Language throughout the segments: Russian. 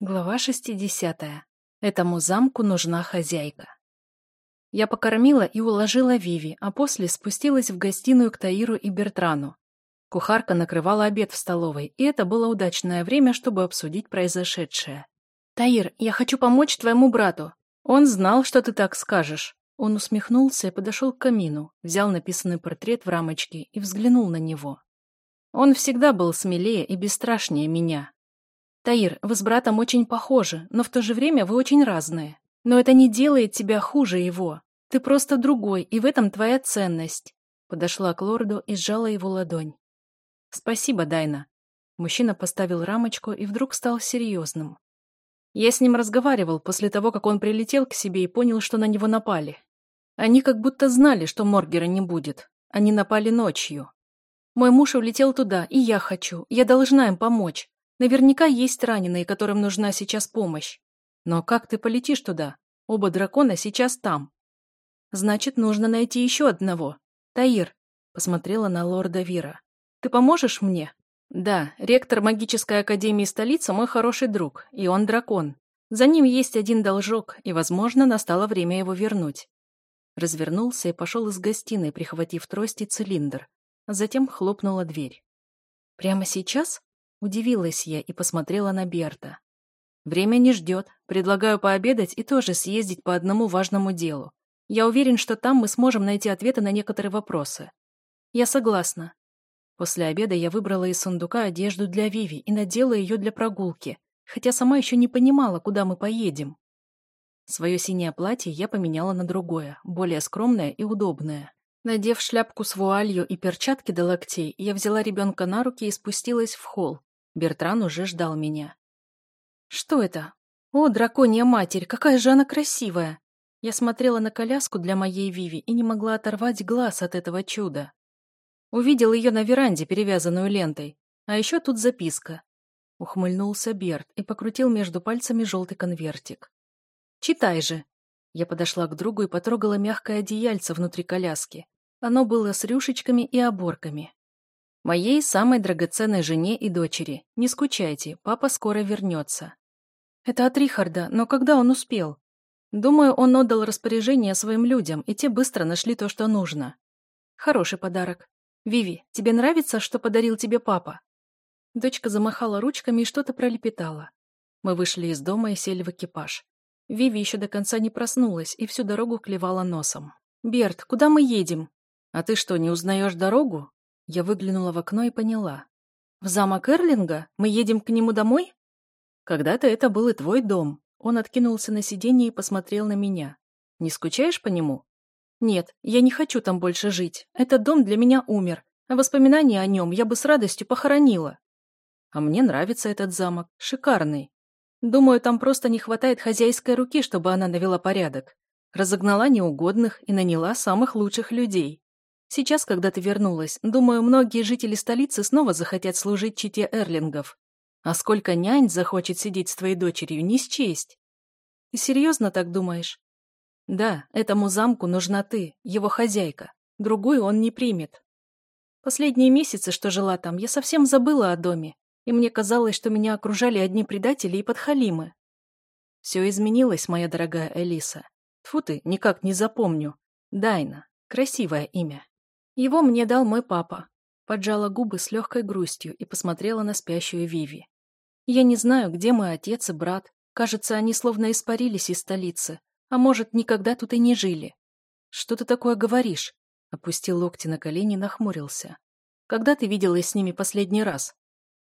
Глава 60. Этому замку нужна хозяйка. Я покормила и уложила Виви, а после спустилась в гостиную к Таиру и Бертрану. Кухарка накрывала обед в столовой, и это было удачное время, чтобы обсудить произошедшее. «Таир, я хочу помочь твоему брату. Он знал, что ты так скажешь». Он усмехнулся и подошел к камину, взял написанный портрет в рамочке и взглянул на него. Он всегда был смелее и бесстрашнее меня, Таир, вы с братом очень похожи, но в то же время вы очень разные. Но это не делает тебя хуже его. Ты просто другой, и в этом твоя ценность. Подошла к лорду и сжала его ладонь. Спасибо, Дайна. Мужчина поставил рамочку и вдруг стал серьезным. Я с ним разговаривал после того, как он прилетел к себе и понял, что на него напали. Они как будто знали, что Моргера не будет. Они напали ночью. Мой муж улетел туда, и я хочу. Я должна им помочь. Наверняка есть раненые, которым нужна сейчас помощь. Но как ты полетишь туда? Оба дракона сейчас там. Значит, нужно найти еще одного. Таир, посмотрела на лорда Вира. Ты поможешь мне? Да, ректор магической академии столицы мой хороший друг, и он дракон. За ним есть один должок, и, возможно, настало время его вернуть. Развернулся и пошел из гостиной, прихватив трость и цилиндр. Затем хлопнула дверь. «Прямо сейчас?» Удивилась я и посмотрела на Берта. Время не ждет. Предлагаю пообедать и тоже съездить по одному важному делу. Я уверен, что там мы сможем найти ответы на некоторые вопросы. Я согласна. После обеда я выбрала из сундука одежду для Виви и надела ее для прогулки, хотя сама еще не понимала, куда мы поедем. Свое синее платье я поменяла на другое, более скромное и удобное. Надев шляпку с вуалью и перчатки до локтей, я взяла ребенка на руки и спустилась в холл, Бертран уже ждал меня. «Что это? О, драконья матерь, какая же она красивая!» Я смотрела на коляску для моей Виви и не могла оторвать глаз от этого чуда. Увидел ее на веранде, перевязанную лентой. А еще тут записка. Ухмыльнулся Берт и покрутил между пальцами желтый конвертик. «Читай же!» Я подошла к другу и потрогала мягкое одеяльце внутри коляски. Оно было с рюшечками и оборками. Моей самой драгоценной жене и дочери. Не скучайте, папа скоро вернется. Это от Рихарда, но когда он успел? Думаю, он отдал распоряжение своим людям, и те быстро нашли то, что нужно. Хороший подарок. Виви, тебе нравится, что подарил тебе папа? Дочка замахала ручками и что-то пролепетала. Мы вышли из дома и сели в экипаж. Виви еще до конца не проснулась и всю дорогу клевала носом. «Берт, куда мы едем?» «А ты что, не узнаешь дорогу?» Я выглянула в окно и поняла. «В замок Эрлинга? Мы едем к нему домой?» «Когда-то это был и твой дом». Он откинулся на сиденье и посмотрел на меня. «Не скучаешь по нему?» «Нет, я не хочу там больше жить. Этот дом для меня умер, а воспоминания о нем я бы с радостью похоронила». «А мне нравится этот замок. Шикарный. Думаю, там просто не хватает хозяйской руки, чтобы она навела порядок. Разогнала неугодных и наняла самых лучших людей. Сейчас, когда ты вернулась, думаю, многие жители столицы снова захотят служить чите эрлингов. А сколько нянь захочет сидеть с твоей дочерью, не счесть. Ты серьезно так думаешь? Да, этому замку нужна ты, его хозяйка. Другую он не примет. Последние месяцы, что жила там, я совсем забыла о доме, и мне казалось, что меня окружали одни предатели и подхалимы. Все изменилось, моя дорогая Элиса. Тфу ты, никак не запомню. Дайна. Красивое имя. Его мне дал мой папа. Поджала губы с легкой грустью и посмотрела на спящую Виви. Я не знаю, где мой отец и брат. Кажется, они словно испарились из столицы. А может, никогда тут и не жили. Что ты такое говоришь? Опустил локти на колени и нахмурился. Когда ты виделась с ними последний раз?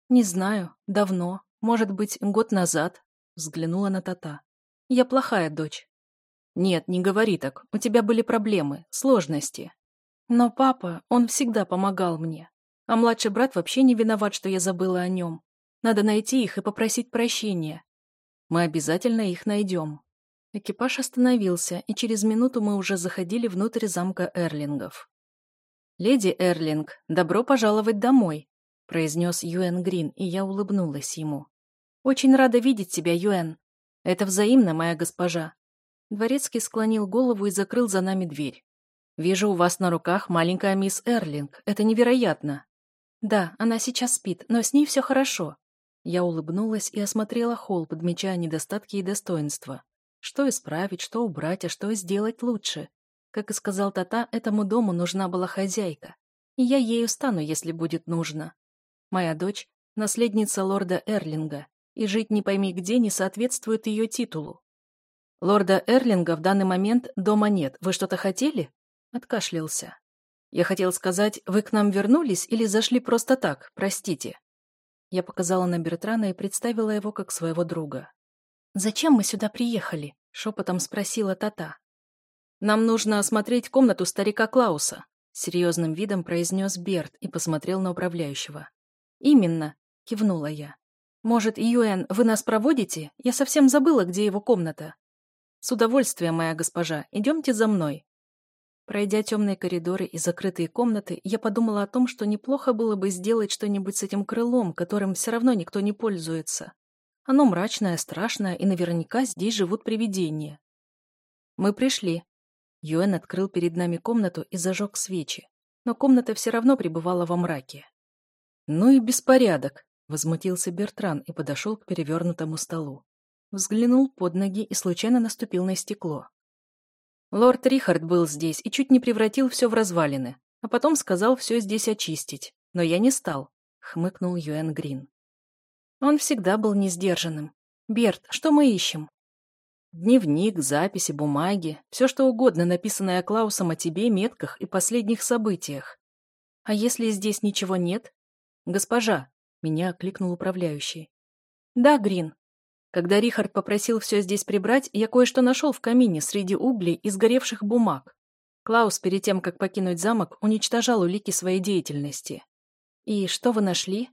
Не знаю. Давно. Может быть, год назад. Взглянула на Тата. Я плохая дочь. Нет, не говори так. У тебя были проблемы, сложности. Но папа, он всегда помогал мне. А младший брат вообще не виноват, что я забыла о нем. Надо найти их и попросить прощения. Мы обязательно их найдем. Экипаж остановился, и через минуту мы уже заходили внутрь замка Эрлингов. «Леди Эрлинг, добро пожаловать домой», — произнес Юэн Грин, и я улыбнулась ему. «Очень рада видеть тебя, Юэн. Это взаимно, моя госпожа». Дворецкий склонил голову и закрыл за нами дверь. «Вижу у вас на руках маленькая мисс Эрлинг. Это невероятно». «Да, она сейчас спит, но с ней все хорошо». Я улыбнулась и осмотрела холл, подмечая недостатки и достоинства. Что исправить, что убрать, а что сделать лучше. Как и сказал Тата, этому дому нужна была хозяйка. И я ею стану, если будет нужно. Моя дочь — наследница лорда Эрлинга, и жить не пойми где не соответствует ее титулу. «Лорда Эрлинга в данный момент дома нет. Вы что-то хотели?» Откашлялся. «Я хотел сказать, вы к нам вернулись или зашли просто так, простите?» Я показала на Бертрана и представила его как своего друга. «Зачем мы сюда приехали?» — шепотом спросила Тата. «Нам нужно осмотреть комнату старика Клауса», — серьезным видом произнес Берт и посмотрел на управляющего. «Именно», — кивнула я. «Может, Юэн, вы нас проводите? Я совсем забыла, где его комната». «С удовольствием, моя госпожа. Идемте за мной». Пройдя темные коридоры и закрытые комнаты, я подумала о том, что неплохо было бы сделать что-нибудь с этим крылом, которым все равно никто не пользуется. Оно мрачное, страшное, и наверняка здесь живут привидения. Мы пришли. Юэн открыл перед нами комнату и зажег свечи. Но комната все равно пребывала во мраке. «Ну и беспорядок!» — возмутился Бертран и подошел к перевернутому столу. Взглянул под ноги и случайно наступил на стекло. Лорд Рихард был здесь и чуть не превратил все в развалины, а потом сказал все здесь очистить. Но я не стал, — хмыкнул Юэн Грин. Он всегда был несдержанным. «Берт, что мы ищем?» Дневник, записи, бумаги, все что угодно, написанное Клаусом о тебе, метках и последних событиях. А если здесь ничего нет? Госпожа, меня окликнул управляющий. Да, Грин, когда Рихард попросил все здесь прибрать, я кое-что нашел в камине среди углей и сгоревших бумаг. Клаус перед тем, как покинуть замок, уничтожал улики своей деятельности. «И что вы нашли?»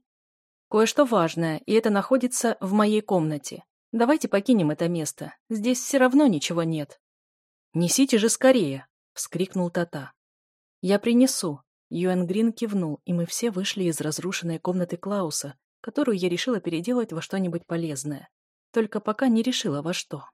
«Кое-что важное, и это находится в моей комнате. Давайте покинем это место. Здесь все равно ничего нет». «Несите же скорее!» — вскрикнул Тата. «Я принесу». Юэн Грин кивнул, и мы все вышли из разрушенной комнаты Клауса, которую я решила переделать во что-нибудь полезное. Только пока не решила во что.